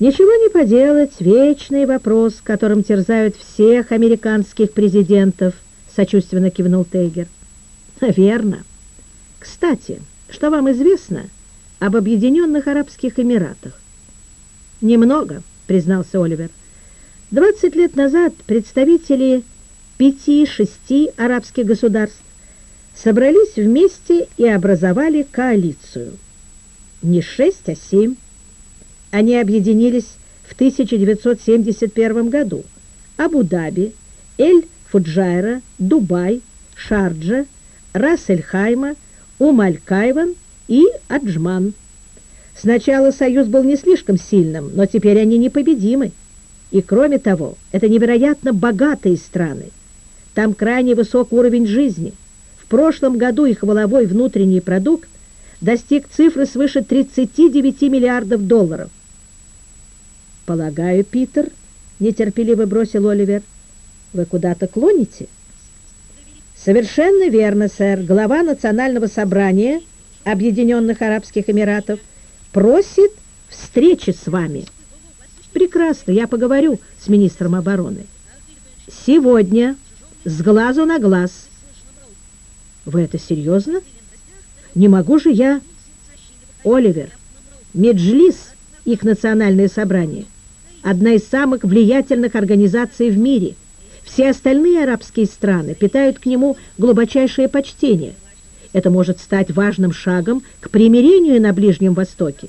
Ничего не поделать, вечный вопрос, которым терзают всех американских президентов, сочувственно кивнул Тейгер. Верно. Кстати, что вам известно об Объединенных Арабских Эмиратах? Немного, признался Оливер. Двадцать лет назад представители пяти-шести арабских государств собрались вместе и образовали коалицию. Не шесть, а семь. Они объединились в 1971 году. Абу-Даби, Эль-Фуджайра, Дубай, Шарджа, Рас-Эль-Хайма, Ум-Аль-Кайван и Аджман. Сначала союз был не слишком сильным, но теперь они непобедимы. И кроме того, это невероятно богатые страны. Там крайне высок уровень жизни. В прошлом году их воловой внутренний продукт достиг цифры свыше 39 миллиардов долларов. «Полагаю, Питер», — нетерпеливо бросил Оливер, — «вы куда-то клоните?» «Совершенно верно, сэр. Глава Национального собрания Объединенных Арабских Эмиратов просит встречи с вами». «Прекрасно, я поговорю с министром обороны». «Сегодня, с глазу на глаз». «Вы это серьезно? Не могу же я...» «Оливер, Меджлис, их национальное собрание» одна из самых влиятельных организаций в мире. Все остальные арабские страны питают к нему глубочайшее почтение. Это может стать важным шагом к примирению на Ближнем Востоке.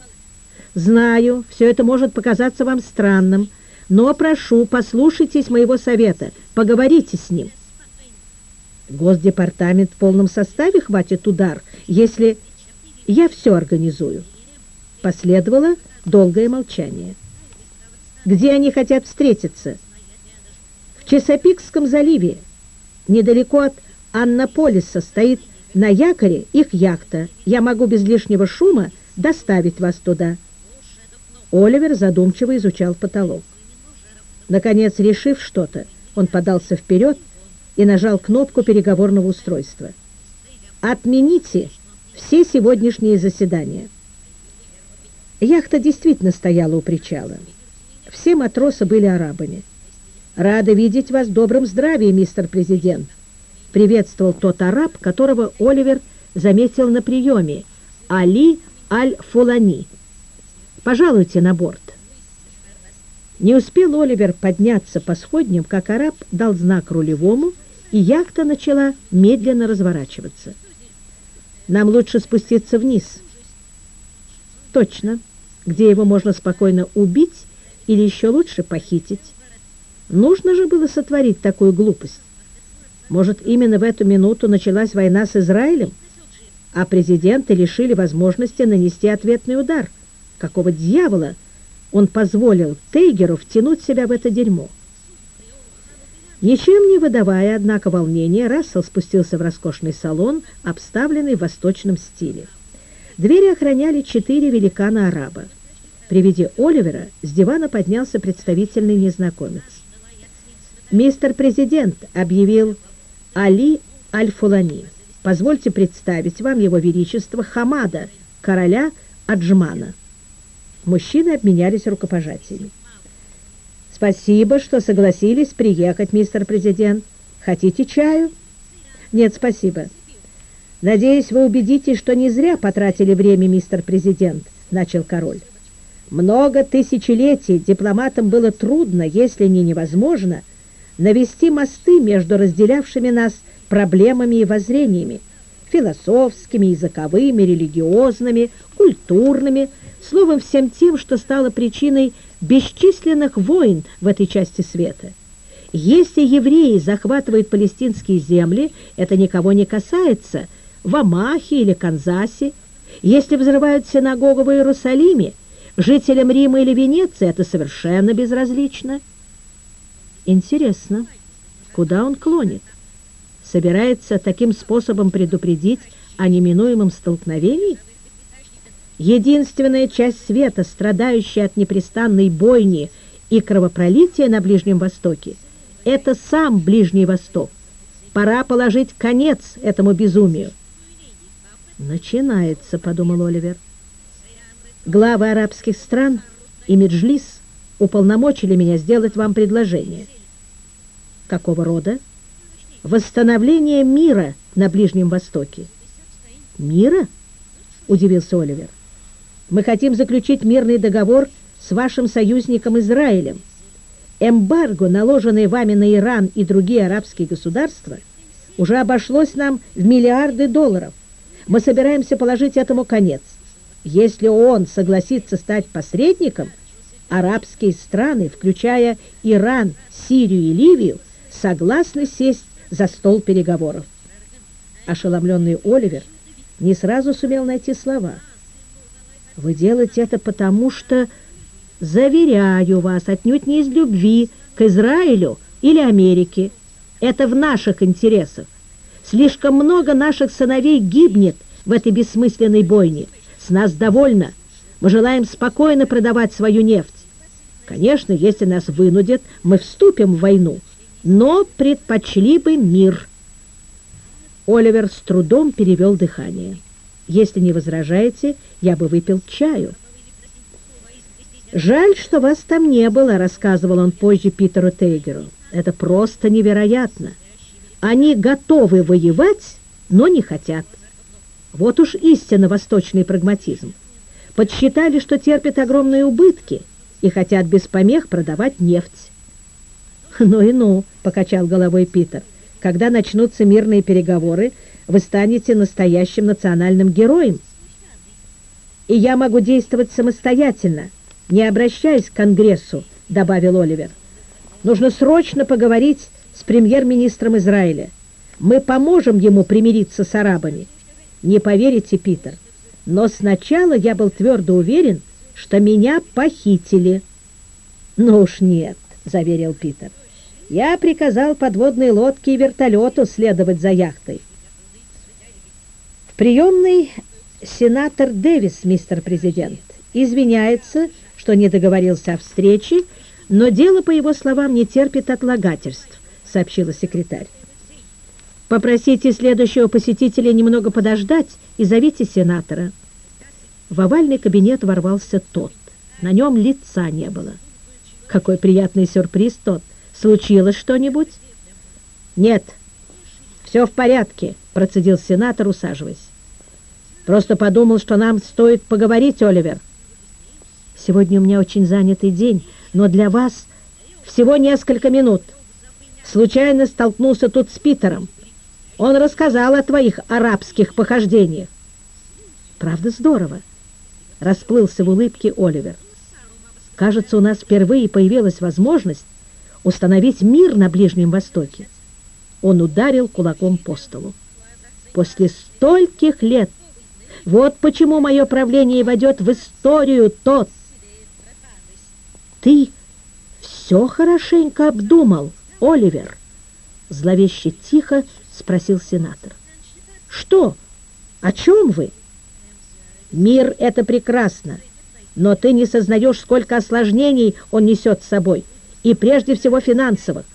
Знаю, все это может показаться вам странным, но прошу, послушайтесь моего совета, поговорите с ним. Госдепартамент в полном составе хватит удар, если я все организую. Последовало долгое молчание. Где они хотят встретиться? В Чесопикском заливе, недалеко от Аннаполиса, стоит на якоре их яхта. Я могу без лишнего шума доставить вас туда. Оливер задумчиво изучал потолок. Наконец, решив что-то, он подался вперед и нажал кнопку переговорного устройства. «Отмените все сегодняшние заседания». Яхта действительно стояла у причала. Все матросы были арабами. «Рада видеть вас в добром здравии, мистер президент», — приветствовал тот араб, которого Оливер заметил на приеме, Али Аль-Фулани. «Пожалуйте на борт». Не успел Оливер подняться по сходням, как араб дал знак рулевому, и яхта начала медленно разворачиваться. «Нам лучше спуститься вниз». «Точно. Где его можно спокойно убить или еще лучше похитить. Нужно же было сотворить такую глупость. Может, именно в эту минуту началась война с Израилем, а президенты лишили возможности нанести ответный удар. Какого дьявола он позволил Тейгеру втянуть себя в это дерьмо? Ничем не выдавая, однако, волнения, Рассел спустился в роскошный салон, обставленный в восточном стиле. Двери охраняли четыре великана-араба. При виде Оливера с дивана поднялся представительный незнакомец. «Мистер Президент», — объявил Али Аль-Фулани, — «позвольте представить вам его величество Хамада, короля Аджмана». Мужчины обменялись рукопожатиями. «Спасибо, что согласились приехать, мистер Президент. Хотите чаю?» «Нет, спасибо». «Надеюсь, вы убедитесь, что не зря потратили время, мистер Президент», — начал король. Много тысячелетий дипломатам было трудно, если не невозможно, навести мосты между разделявшими нас проблемами и воззрениями, философскими, языковыми, религиозными, культурными, словом, всем тем, что стало причиной бесчисленных войн в этой части света. Если евреи захватывают палестинские земли, это никого не касается, в Амахе или Канзасе. Если взрывают синагогу в Иерусалиме, Жителям Рима или Венеции это совершенно безразлично. Интересно, куда он клонит? Собирается таким способом предупредить о неминуемом столкновении? Единственная часть света, страдающая от непрестанной бойни и кровопролития на Ближнем Востоке, это сам Ближний Восток. Пора положить конец этому безумию. «Начинается», — подумал Оливер. Главы арабских стран и Меджлис уполномочили меня сделать вам предложение. Какого рода? Восстановление мира на Ближнем Востоке. Мира? Удивился Оливер. Мы хотим заключить мирный договор с вашим союзником Израилем. Эмбарго, наложенное вами на Иран и другие арабские государства, уже обошлось нам в миллиарды долларов. Мы собираемся положить этому конец. Если он согласится стать посредником, арабские страны, включая Иран, Сирию и Ливию, согласны сесть за стол переговоров. Ошеломленный Оливер не сразу сумел найти слова. «Вы делаете это потому, что...» Заверяю вас, отнюдь не из любви к Израилю или Америке. Это в наших интересах. Слишком много наших сыновей гибнет в этой бессмысленной бойне. С нас довольно. Мы желаем спокойно продавать свою нефть. Конечно, если нас вынудят, мы вступим в войну, но предпочли бы мир. Оливер с трудом перевел дыхание. Если не возражаете, я бы выпил чаю. «Жаль, что вас там не было», — рассказывал он позже Питеру Тейгеру. «Это просто невероятно. Они готовы воевать, но не хотят. Вот уж истинно восточный прагматизм. Подсчитали, что терпят огромные убытки и хотят без помех продавать нефть». «Ну и ну», — покачал головой Питер. «Когда начнутся мирные переговоры, вы станете настоящим национальным героем. И я могу действовать самостоятельно» не обращаясь к Конгрессу, добавил Оливер. Нужно срочно поговорить с премьер-министром Израиля. Мы поможем ему примириться с арабами. Не поверите, Питер, но сначала я был твердо уверен, что меня похитили. Ну уж нет, заверил Питер. Я приказал подводной лодке и вертолету следовать за яхтой. В приемной сенатор Дэвис, мистер президент, извиняется, что не договорился о встрече, но дело, по его словам, не терпит отлагательств, сообщила секретарь. Попросите следующего посетителя немного подождать и зовите сенатора. В овальный кабинет ворвался тот. На нем лица не было. Какой приятный сюрприз тот. Случилось что-нибудь? Нет, все в порядке, процедил сенатор, усаживаясь. Просто подумал, что нам стоит поговорить, Оливер. Сегодня у меня очень занятый день, но для вас всего несколько минут. Случайно столкнулся тут с Питером. Он рассказал о твоих арабских похождениях. Правда здорово. Расплылся в улыбке Оливер. Кажется, у нас впервые появилась возможность установить мир на Ближнем Востоке. Он ударил кулаком по столу. После стольких лет вот почему мое правление войдет в историю тот, «Ты все хорошенько обдумал, Оливер?» Зловеще тихо спросил сенатор. «Что? О чем вы?» «Мир — это прекрасно, но ты не сознаешь, сколько осложнений он несет с собой, и прежде всего финансовых.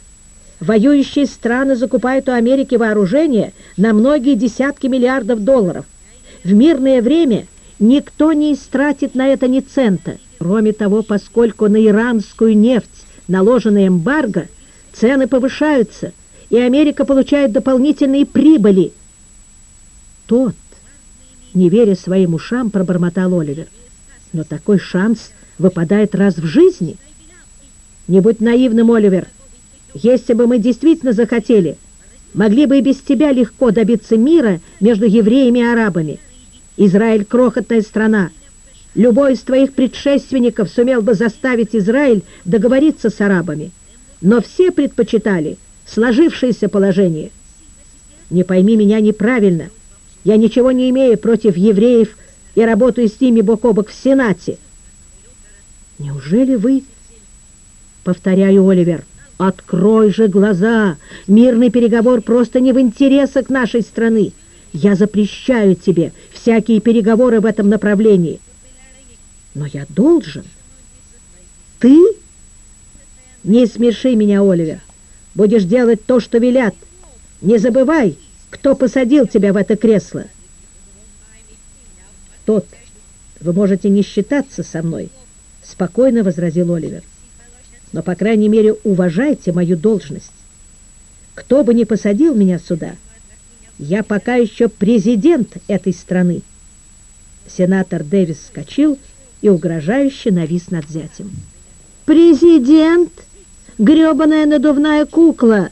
Воюющие страны закупают у Америки вооружение на многие десятки миллиардов долларов. В мирное время никто не истратит на это ни цента». Кроме того, поскольку на иранскую нефть наложена эмбарго, цены повышаются, и Америка получает дополнительные прибыли. Тот, не веря своим ушам, пробормотал Оливер. Но такой шанс выпадает раз в жизни. Не будь наивным, Оливер. Если бы мы действительно захотели, могли бы и без тебя легко добиться мира между евреями и арабами. Израиль — крохотная страна, Любой из твоих предшественников сумел бы заставить Израиль договориться с арабами, но все предпочитали сложившееся положение. Не пойми меня неправильно. Я ничего не имею против евреев и работаю с ними бок о бок в Сенате. Неужели вы... Повторяю, Оливер, открой же глаза. Мирный переговор просто не в интересах нашей страны. Я запрещаю тебе всякие переговоры в этом направлении. Но я должен. Ты? Не смеши меня, Оливер. Будешь делать то, что велят. Не забывай, кто посадил тебя в это кресло. Тот. Вы можете не считаться со мной, спокойно возразил Оливер. но, по крайней мере, уважайте мою должность. Кто бы ни посадил меня сюда, я пока еще президент этой страны. Сенатор Дэвис вскочил и угрожающе навис над зятем. «Президент! Грёбаная надувная кукла!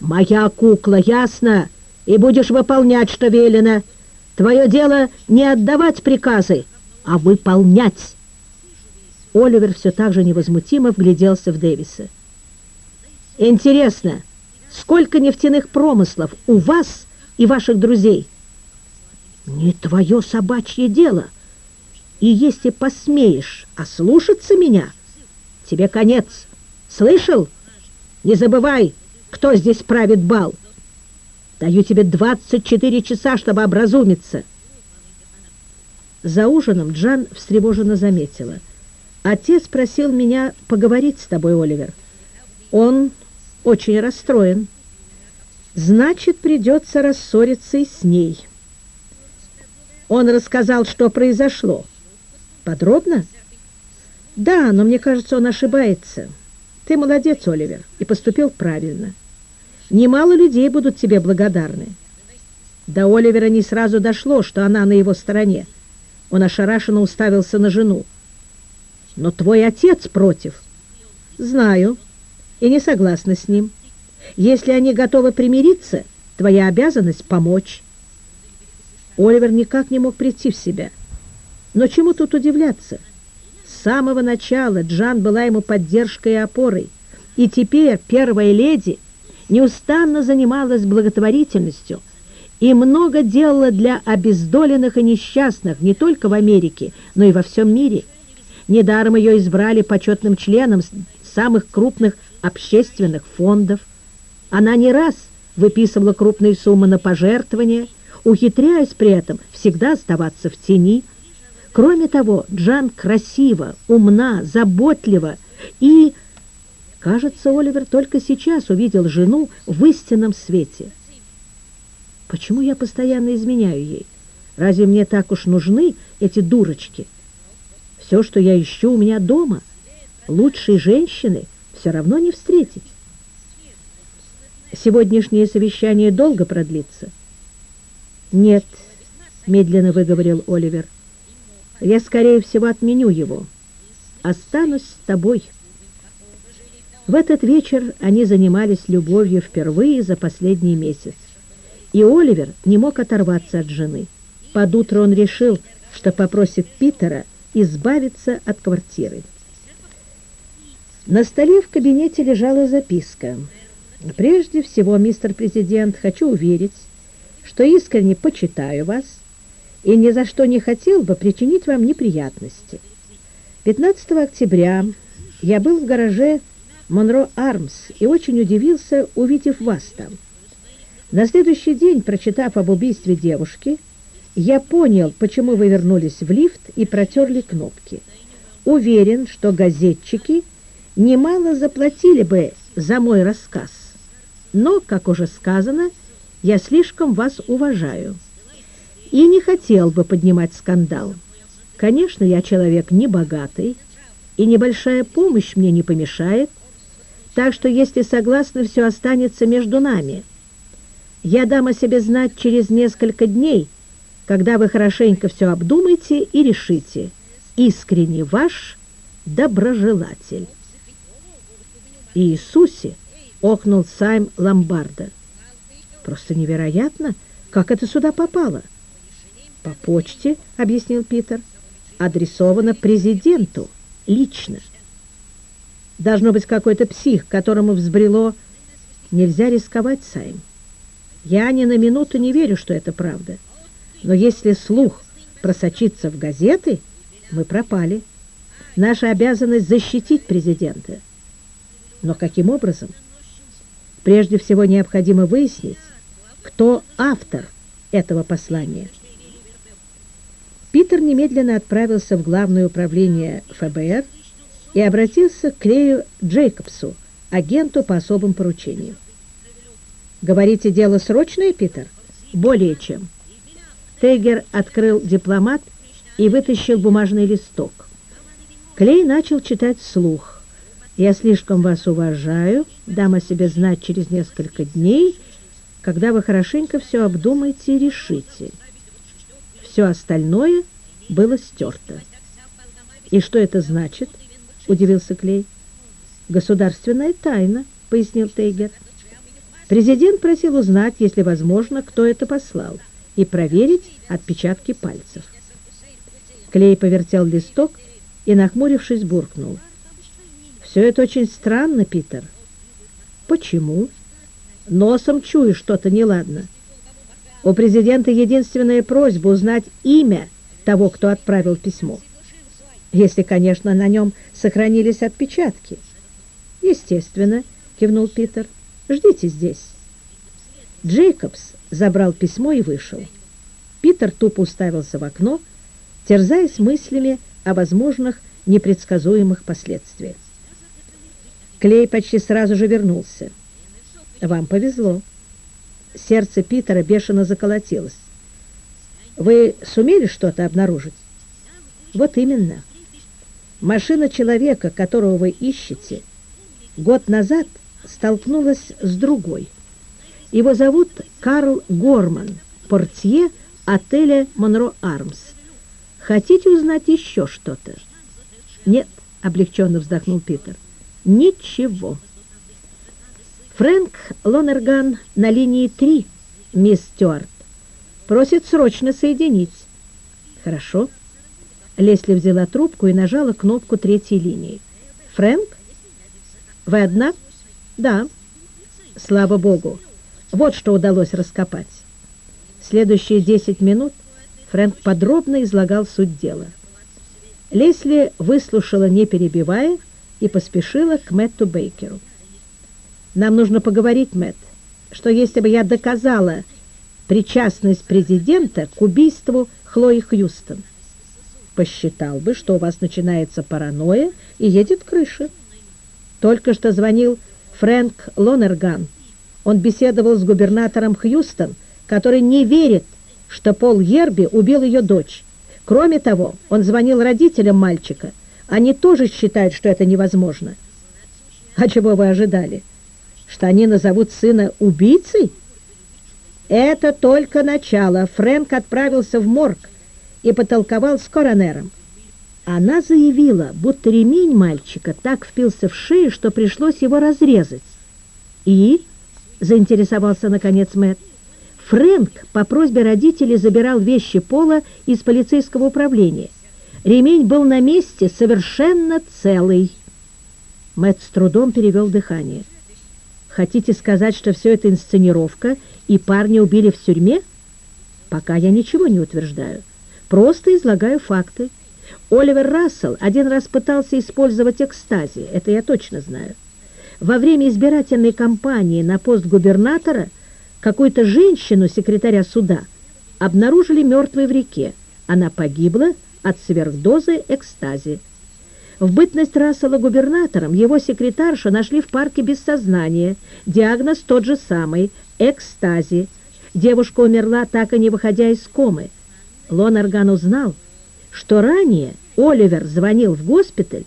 Моя кукла, ясно? И будешь выполнять, что велено. Твое дело не отдавать приказы, а выполнять!» Оливер все так же невозмутимо вгляделся в Дэвиса. «Интересно, сколько нефтяных промыслов у вас и ваших друзей?» «Не твое собачье дело. И если посмеешь ослушаться меня, тебе конец. Слышал? Не забывай, кто здесь правит бал. Даю тебе 24 часа, чтобы образумиться». За ужином Джан встревоженно заметила – Отец просил меня поговорить с тобой, Оливер. Он очень расстроен. Значит, придется рассориться и с ней. Он рассказал, что произошло. Подробно? Да, но мне кажется, он ошибается. Ты молодец, Оливер, и поступил правильно. Немало людей будут тебе благодарны. До Оливера не сразу дошло, что она на его стороне. Он ошарашенно уставился на жену. Но твой отец против. Знаю и не согласна с ним. Если они готовы примириться, твоя обязанность помочь. Оливер никак не мог прийти в себя. Но чему тут удивляться? Самого начала Джан была ему поддержкой и опорой, и теперь первая леди неустанно занималась благотворительностью и много делала для обездоленных и несчастных не только в Америке, но и во всем мире. Недаром ее избрали почетным членом самых крупных общественных фондов. Она не раз выписывала крупные суммы на пожертвования, ухитряясь при этом всегда оставаться в тени. Кроме того, Джан красива, умна, заботлива и... Кажется, Оливер только сейчас увидел жену в истинном свете. Почему я постоянно изменяю ей? Разве мне так уж нужны эти дурочки?» Все, что я ищу у меня дома. Лучшей женщины все равно не встретить. Сегодняшнее совещание долго продлится? Нет, медленно выговорил Оливер. Я, скорее всего, отменю его. Останусь с тобой. В этот вечер они занимались любовью впервые за последний месяц. И Оливер не мог оторваться от жены. Под утро он решил, что попросит Питера избавиться от квартиры. На столе в кабинете лежала записка. «Прежде всего, мистер президент, хочу уверить, что искренне почитаю вас и ни за что не хотел бы причинить вам неприятности. 15 октября я был в гараже Монро Армс и очень удивился, увидев вас там. На следующий день, прочитав об убийстве девушки, я понял, почему вы вернулись в лифт и протерли кнопки. Уверен, что газетчики немало заплатили бы за мой рассказ. Но, как уже сказано, я слишком вас уважаю и не хотел бы поднимать скандал. Конечно, я человек небогатый, и небольшая помощь мне не помешает, так что, если согласны, все останется между нами. Я дам о себе знать через несколько дней, когда вы хорошенько все обдумаете и решите. Искренне ваш доброжелатель. Иисусе охнул Сайм Ломбарда. Просто невероятно, как это сюда попало. По почте, объяснил Питер, адресовано президенту лично. Должно быть какой-то псих, которому взбрело «Нельзя рисковать, Сайм». Я ни на минуту не верю, что это правда. Но если слух просочится в газеты, мы пропали. Наша обязанность защитить президента. Но каким образом? Прежде всего необходимо выяснить, кто автор этого послания. Питер немедленно отправился в Главное управление ФБР и обратился к Клею Джейкобсу, агенту по особым поручениям. «Говорите, дело срочное, Питер?» «Более чем». Тегер открыл дипломат и вытащил бумажный листок. Клей начал читать вслух. Я слишком вас уважаю, дам о себе знать через несколько дней, когда вы хорошенько все обдумаете и решите. Все остальное было стерто. «И что это значит?» — удивился Клей. «Государственная тайна», — пояснил Тейгер. Президент просил узнать, если возможно, кто это послал, и проверить отпечатки пальцев. Клей повертел листок и, нахмурившись, буркнул. «Все это очень странно, Питер». «Почему?» «Носом чую что-то неладно. У президента единственная просьба узнать имя того, кто отправил письмо. Если, конечно, на нем сохранились отпечатки». «Естественно», — кивнул Питер. «Ждите здесь». Джейкобс забрал письмо и вышел. Питер тупо уставился в окно, терзаясь мыслями о возможных непредсказуемых последствиях. Клей почти сразу же вернулся. «Вам повезло». Сердце Питера бешено заколотилось. «Вы сумели что-то обнаружить?» «Вот именно. Машина человека, которого вы ищете, год назад столкнулась с другой. Его зовут Карл Горман, портье отеля «Монро Армс». Хотите узнать еще что-то? Нет, облегченно вздохнул Питер. Ничего. Фрэнк Лонерган на линии 3, мисс Стюарт. Просит срочно соединить. Хорошо. Лесли взяла трубку и нажала кнопку третьей линии. Фрэнк? Вы одна? Да. Слава богу. Вот что удалось раскопать. Следующие 10 минут Фрэнк подробно излагал суть дела. Лесли выслушала, не перебивая, и поспешила к Мэтту Бейкеру. «Нам нужно поговорить, Мэтт, что если бы я доказала причастность президента к убийству Хлои Хьюстон, посчитал бы, что у вас начинается паранойя и едет крыша. Только что звонил Фрэнк Лонерган. Он беседовал с губернатором Хьюстон, который не верит что Пол Ерби убил ее дочь. Кроме того, он звонил родителям мальчика. Они тоже считают, что это невозможно. А чего вы ожидали? Что они назовут сына убийцей? Это только начало. Фрэнк отправился в морг и потолковал с коронером. Она заявила, будто ремень мальчика так впился в шею, что пришлось его разрезать. И, заинтересовался наконец Мэтт, Фрэнк по просьбе родителей забирал вещи Пола из полицейского управления. Ремень был на месте совершенно целый. Мэтт с трудом перевел дыхание. «Хотите сказать, что все это инсценировка, и парня убили в тюрьме?» «Пока я ничего не утверждаю. Просто излагаю факты. Оливер Рассел один раз пытался использовать экстази, это я точно знаю. Во время избирательной кампании на пост губернатора – какую-то женщину, секретаря суда, обнаружили мертвой в реке. Она погибла от сверхдозы экстази. В бытность Рассела губернатором его секретарша нашли в парке без сознания. Диагноз тот же самый – экстази. Девушка умерла, так и не выходя из комы. Лонарган узнал, что ранее Оливер звонил в госпиталь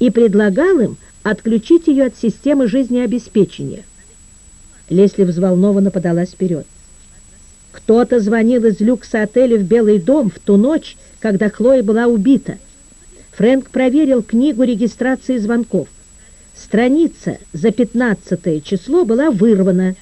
и предлагал им отключить ее от системы жизнеобеспечения. Лесли взволнованно подалась вперед. Кто-то звонил из люкса отеля в Белый дом в ту ночь, когда Хлоя была убита. Фрэнк проверил книгу регистрации звонков. Страница за 15 число была вырвана.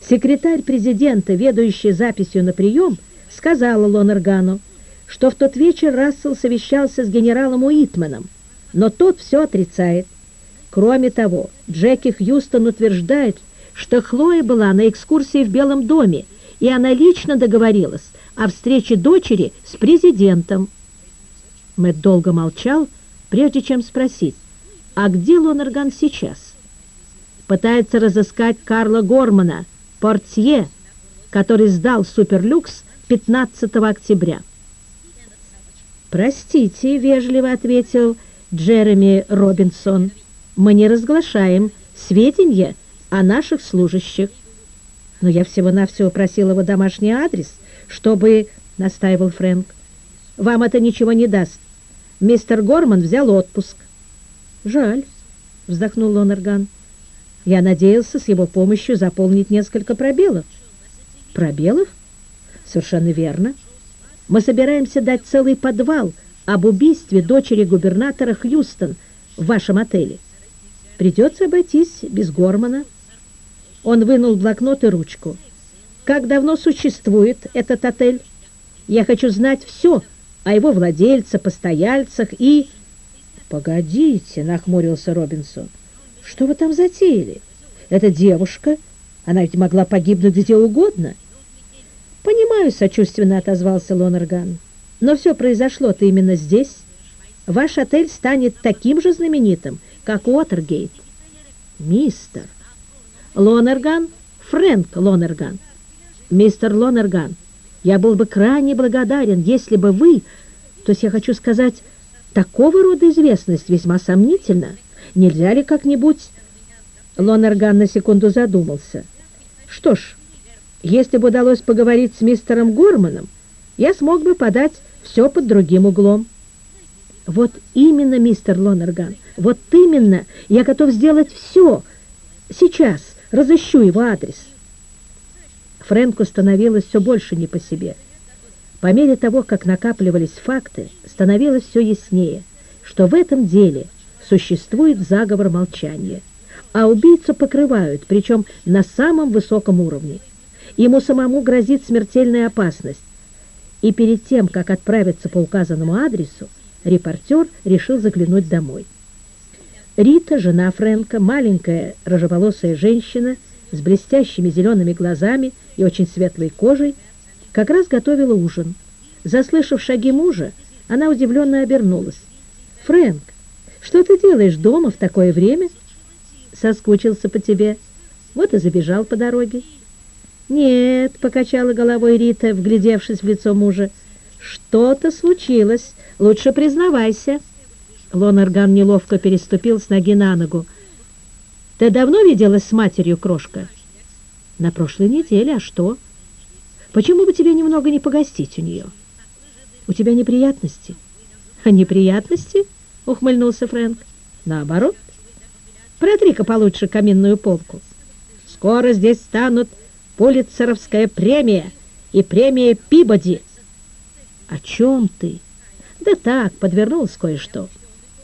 Секретарь президента, ведущий записью на прием, сказала Лонергану, что в тот вечер Рассел совещался с генералом Уитманом, но тот все отрицает. Кроме того, Джеки Хьюстон утверждает, что Хлоя была на экскурсии в Белом доме, и она лично договорилась о встрече дочери с президентом. Мэтт долго молчал, прежде чем спросить, а где Лонерган сейчас? Пытается разыскать Карла Гормана, портье, который сдал Суперлюкс 15 октября. «Простите», — вежливо ответил Джереми Робинсон, — «мы не разглашаем сведения о наших служащих. Но я всего-навсего просил его домашний адрес, чтобы, — настаивал Фрэнк, — вам это ничего не даст. Мистер Горман взял отпуск. Жаль. вздохнул Лонерган. Я надеялся с его помощью заполнить несколько пробелов. Пробелов? Совершенно верно. Мы собираемся дать целый подвал об убийстве дочери губернатора Хьюстон в вашем отеле. Придется обойтись без Гормана. Он вынул блокнот и ручку. Как давно существует этот отель? Я хочу знать все о его владельце, постояльцах и... «Погодите», — нахмурился Робинсон, — «что вы там затеяли? Эта девушка, она ведь могла погибнуть где угодно». «Понимаю», — сочувственно отозвался Лонерган, — «но все произошло-то именно здесь. Ваш отель станет таким же знаменитым, как Уотергейт». «Мистер Лонерган, Фрэнк Лонерган, мистер Лонерган, я был бы крайне благодарен, если бы вы, то есть я хочу сказать, такого рода известность весьма сомнительна. Нельзя ли как-нибудь...» Лонерган на секунду задумался. «Что ж, если бы удалось поговорить с мистером Горманом, я смог бы подать все под другим углом. Вот именно, мистер Лонерган, вот именно, я готов сделать все. Сейчас разыщу его адрес. Фрэнку становилось все больше не по себе. По мере того, как накапливались факты, становилось все яснее, что в этом деле существует заговор молчания, а убийцу покрывают, причем на самом высоком уровне. Ему самому грозит смертельная опасность. И перед тем, как отправиться по указанному адресу, репортер решил заглянуть домой. Рита, жена Фрэнка, маленькая рыжеволосая женщина с блестящими зелеными глазами и очень светлой кожей, как раз готовила ужин. Заслышав шаги мужа, она удивленно обернулась. «Фрэнк, что ты делаешь дома в такое время?» «Соскучился по тебе. Вот и забежал по дороге». «Нет», — покачала головой Рита, вглядевшись в лицо мужа, — «что-то случилось. Лучше признавайся». Лонерган неловко переступил с ноги на ногу. «Ты давно виделась с матерью, крошка?» «На прошлой неделе. А что? Почему бы тебе немного не погостить у нее?» «У тебя неприятности?» «А неприятности?» — ухмыльнулся Фрэнк. «Наоборот. Протри-ка получше каминную полку. Скоро здесь станут Пулитцеровская премия и премия Пибоди. О чем ты? Да так, подвернулось кое-что.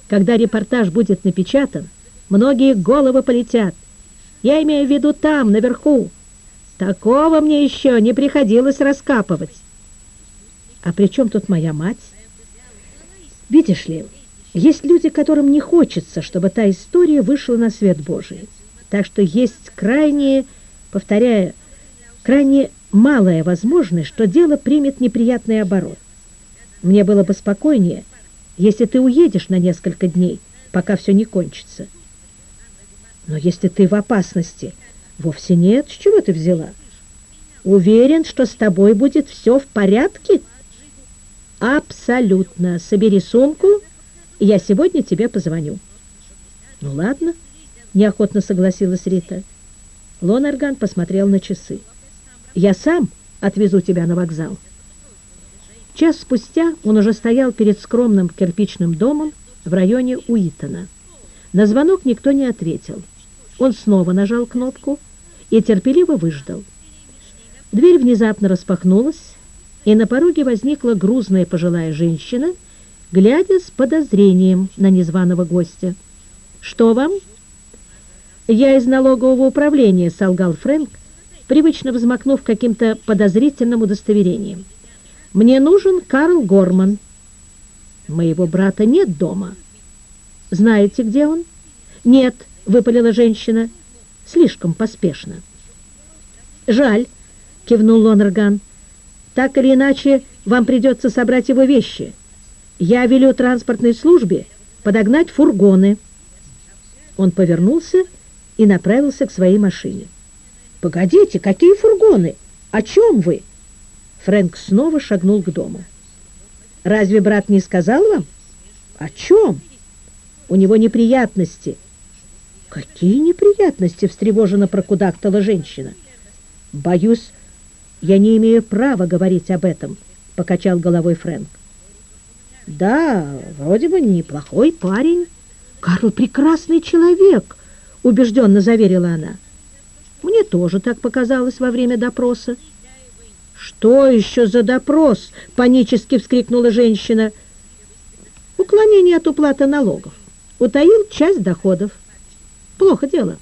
Когда репортаж будет напечатан, многие головы полетят. Я имею в виду там, наверху. Такого мне еще не приходилось раскапывать. А при тут моя мать? Видишь ли, есть люди, которым не хочется, чтобы та история вышла на свет Божий. Так что есть крайние, повторяю, крайне малая возможность, что дело примет неприятный оборот. Мне было бы спокойнее, если ты уедешь на несколько дней, пока все не кончится. Но если ты в опасности, вовсе нет, с чего ты взяла? Уверен, что с тобой будет все в порядке? Абсолютно. Собери сумку, я сегодня тебе позвоню. Ну ладно, неохотно согласилась Рита. Лонерган посмотрел на часы. Я сам отвезу тебя на вокзал. Час спустя он уже стоял перед скромным кирпичным домом в районе Уитона. На звонок никто не ответил. Он снова нажал кнопку и терпеливо выждал. Дверь внезапно распахнулась, и на пороге возникла грузная пожилая женщина, глядя с подозрением на незваного гостя. «Что вам?» «Я из налогового управления», — солгал Фрэнк, привычно взмахнув каким-то подозрительным удостоверением. «Мне нужен Карл Горман». «Моего брата нет дома». «Знаете, где он?» «Нет», — выпалила женщина, слишком поспешно. «Жаль», — кивнул Лонерган. «Так или иначе, вам придется собрать его вещи. Я велю транспортной службе подогнать фургоны». Он повернулся и направился к своей машине. «Погодите, какие фургоны? О чем вы?» Фрэнк снова шагнул к дому. «Разве брат не сказал вам?» «О чем?» «У него неприятности». «Какие неприятности?» — встревоженно прокудактала женщина. «Боюсь, я не имею права говорить об этом», — покачал головой Фрэнк. «Да, вроде бы неплохой парень, «Карл прекрасный человек», — убежденно заверила она. «Мне тоже так показалось во время допроса». «Что еще за допрос?» — панически вскрикнула женщина. «Уклонение от уплаты налогов. Утаил часть доходов. Плохо дело.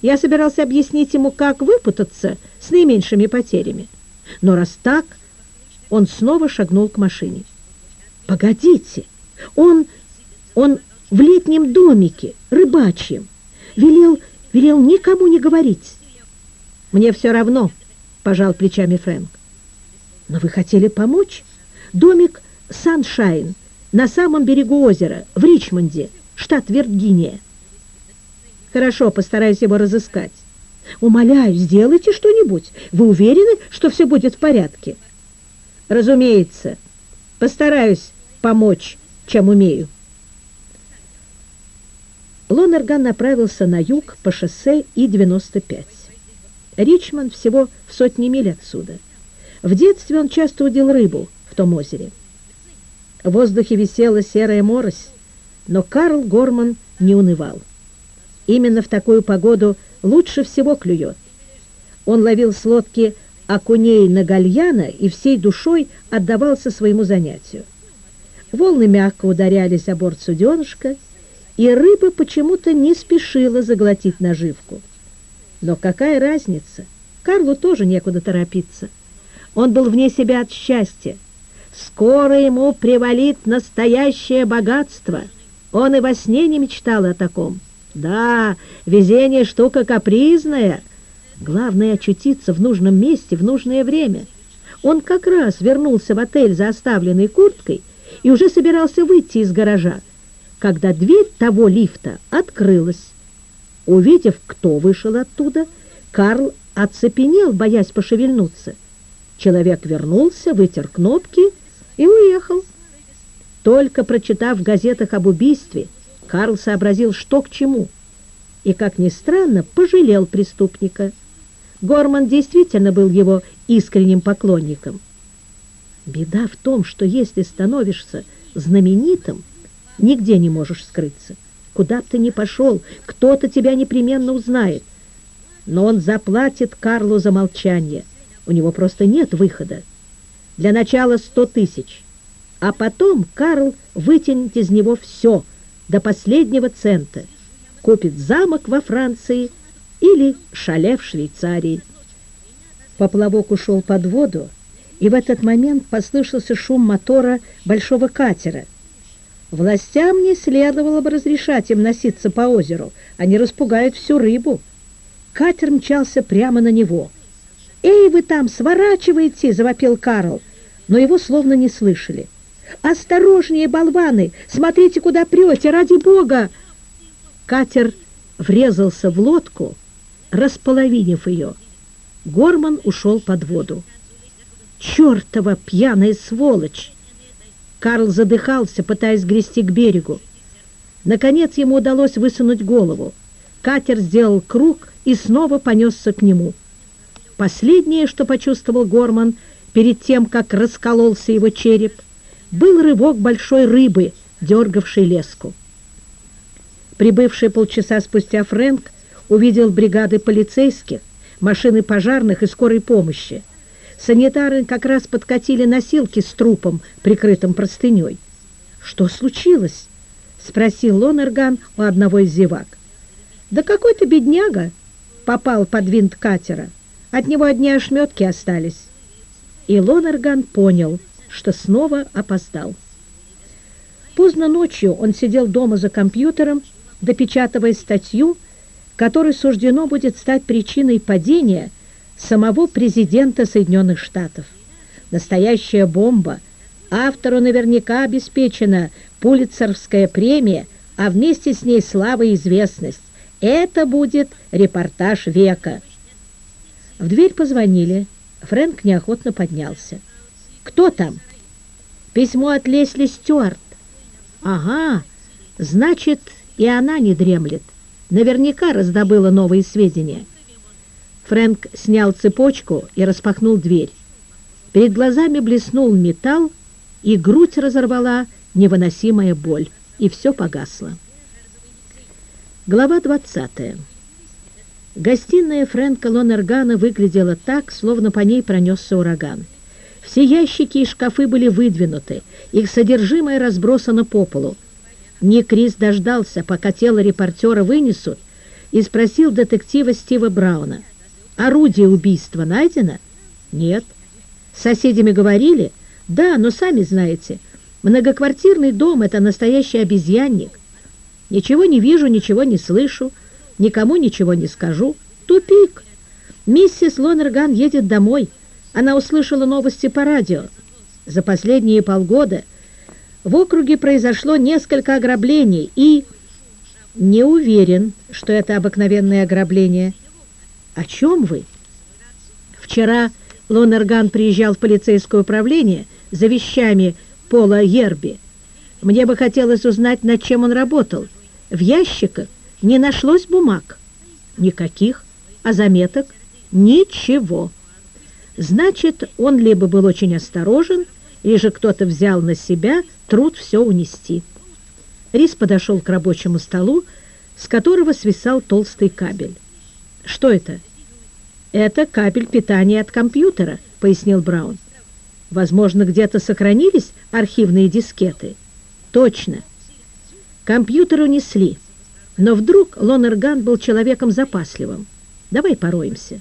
Я собирался объяснить ему, как выпутаться с наименьшими потерями. Но раз так, он снова шагнул к машине. «Погодите! Он... он в летнем домике, рыбачьем. Велел, велел никому не говорить». «Мне все равно», — пожал плечами Фрэнк. «Но вы хотели помочь? Домик Саншайн на самом берегу озера, в Ричмонде, штат Виргиния». «Хорошо, постараюсь его разыскать». «Умоляю, сделайте что-нибудь. Вы уверены, что все будет в порядке?» «Разумеется. Постараюсь помочь, чем умею». Лонерган направился на юг по шоссе И-95. Ричмонд всего в сотни миль отсюда. В детстве он часто удил рыбу в том озере. В воздухе висела серая морось, но Карл Горман не унывал. Именно в такую погоду лучше всего клюет. Он ловил с лодки окуней на гальяна и всей душой отдавался своему занятию. Волны мягко ударялись о борт суденышка, и рыба почему-то не спешила заглотить наживку. Но какая разница? Карлу тоже некуда торопиться. Он был вне себя от счастья. Скоро ему привалит настоящее богатство. Он и во сне не мечтал о таком. Да, везение штука капризная. Главное очутиться в нужном месте в нужное время. Он как раз вернулся в отель за оставленной курткой и уже собирался выйти из гаража, когда дверь того лифта открылась. Увидев, кто вышел оттуда, Карл оцепенел, боясь пошевельнуться. Человек вернулся, вытер кнопки и уехал. Только прочитав в газетах об убийстве, Карл сообразил, что к чему, и, как ни странно, пожалел преступника. Горман действительно был его искренним поклонником. Беда в том, что если становишься знаменитым, нигде не можешь скрыться. Куда бы ты ни пошел, кто-то тебя непременно узнает. Но он заплатит Карлу за молчание. У него просто нет выхода. Для начала сто тысяч. А потом Карл вытянет из него все, до последнего цента. Купит замок во Франции или шале в Швейцарии. Поплавок ушел под воду, и в этот момент послышался шум мотора большого катера. Властям не следовало бы разрешать им носиться по озеру, они распугают всю рыбу. Катер мчался прямо на него. «Эй, вы там, сворачивайте!» — завопил Карл, но его словно не слышали. «Осторожнее, болваны! Смотрите, куда прете, ради бога!» Катер врезался в лодку, располовинив ее. Горман ушел под воду. «Чертова пьяная сволочь!» Карл задыхался, пытаясь грести к берегу. Наконец ему удалось высунуть голову. Катер сделал круг и снова понесся к нему. Последнее, что почувствовал Горман перед тем, как раскололся его череп, был рывок большой рыбы, дергавшей леску. Прибывший полчаса спустя Фрэнк увидел бригады полицейских, машины пожарных и скорой помощи. Санитары как раз подкатили носилки с трупом, прикрытым простыней. «Что случилось?» — спросил Лонерган у одного из зевак. «Да какой-то бедняга попал под винт катера. От него одни ошметки остались». И Лонерган понял, что снова опоздал. Поздно ночью он сидел дома за компьютером, допечатывая статью, которой суждено будет стать причиной падения самого президента Соединенных Штатов. Настоящая бомба. Автору наверняка обеспечена Пулитцеровская премия, а вместе с ней слава и известность. Это будет репортаж века. В дверь позвонили. Фрэнк неохотно поднялся. «Кто там?» «Письмо от Лесли Стюарт». «Ага, значит, и она не дремлет. Наверняка раздобыла новые сведения». Фрэнк снял цепочку и распахнул дверь. Перед глазами блеснул металл, и грудь разорвала невыносимая боль, и все погасло. Глава 20. Гостиная Фрэнка Лонергана выглядела так, словно по ней пронесся ураган. Все ящики и шкафы были выдвинуты, их содержимое разбросано по полу. Ник Крис дождался, пока тело репортера вынесут, и спросил детектива Стива Брауна. «Орудие убийства найдено?» «Нет». «С соседями говорили?» «Да, но сами знаете, многоквартирный дом — это настоящий обезьянник. Ничего не вижу, ничего не слышу, никому ничего не скажу. Тупик. Миссис Лонерган едет домой. Она услышала новости по радио. За последние полгода в округе произошло несколько ограблений и... Не уверен, что это обыкновенное ограбление. О чем вы? Вчера Лонерган приезжал в полицейское управление за вещами Пола Ерби. Мне бы хотелось узнать, над чем он работал. В ящиках не нашлось бумаг. Никаких. А заметок? Ничего. Значит, он либо был очень осторожен, или же кто-то взял на себя труд все унести. Рис подошел к рабочему столу, с которого свисал толстый кабель. «Что это?» «Это кабель питания от компьютера», — пояснил Браун. «Возможно, где-то сохранились архивные дискеты?» «Точно. Компьютер унесли, но вдруг Лонерган был человеком запасливым. Давай пороемся.